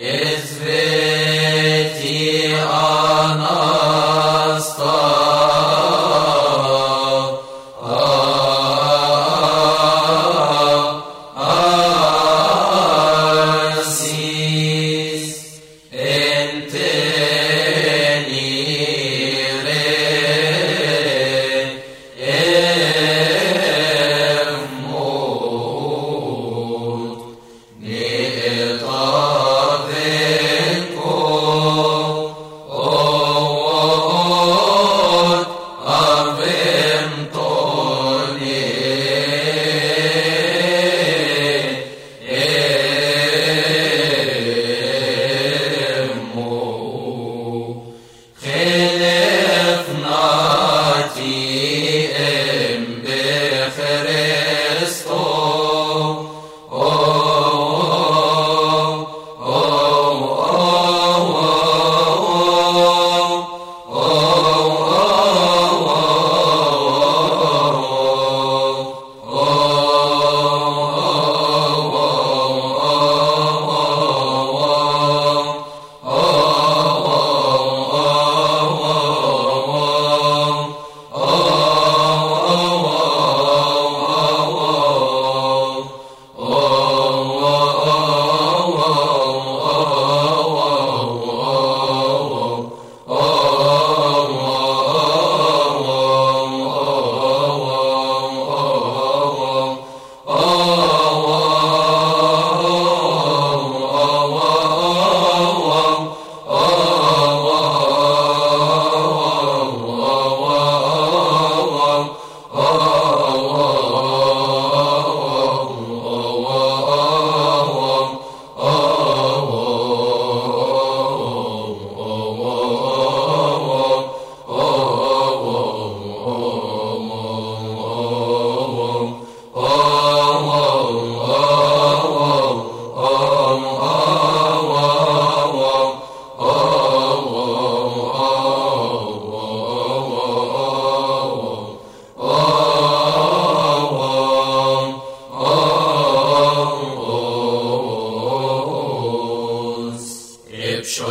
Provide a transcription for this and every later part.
Izveti anasta Asis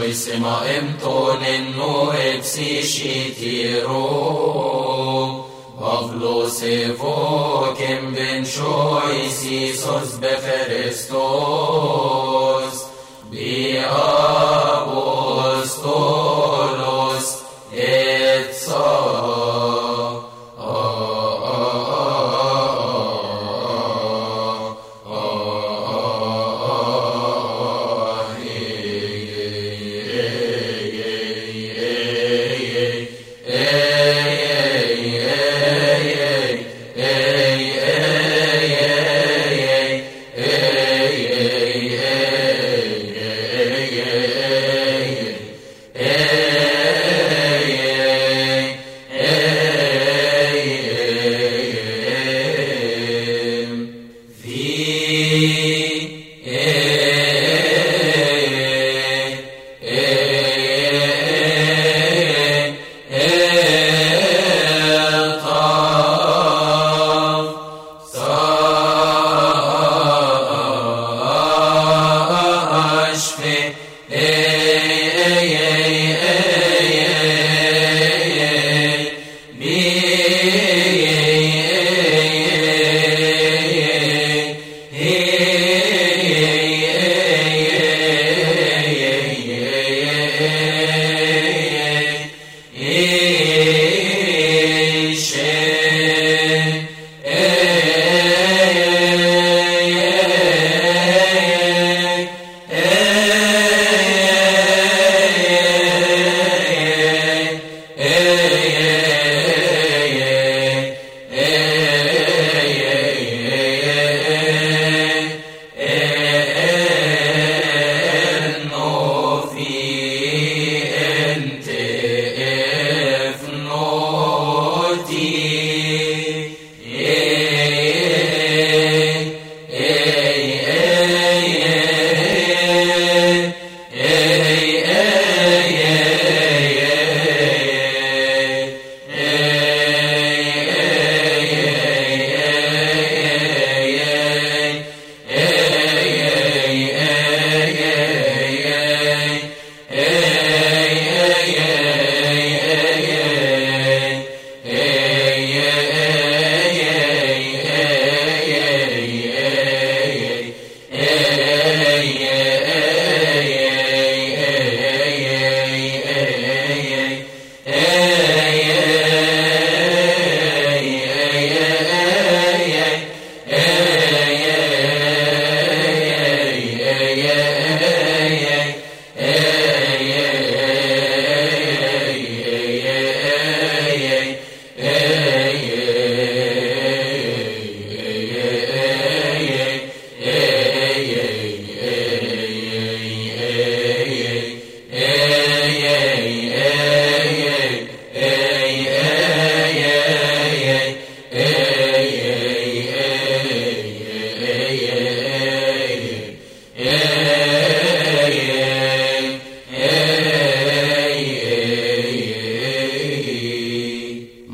Epshoisema emtonen no epsishitiro Pavlos evokem ben shoisisos beferestos Bi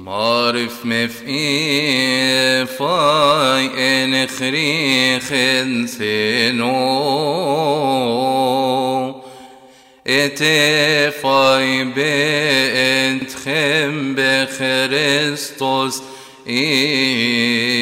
معرف مفئي فاي إن خريخ سنو إتفاي بنتخم بخريستوس إيه.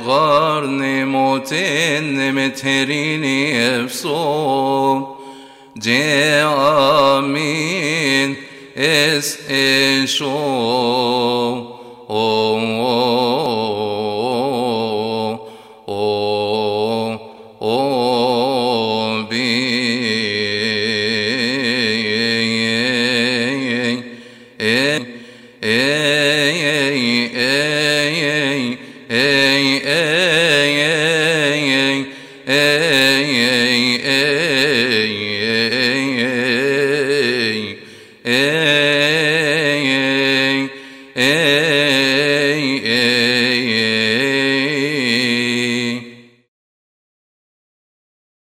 غار نموتين متهريني افصول جاء آمين es echo o o o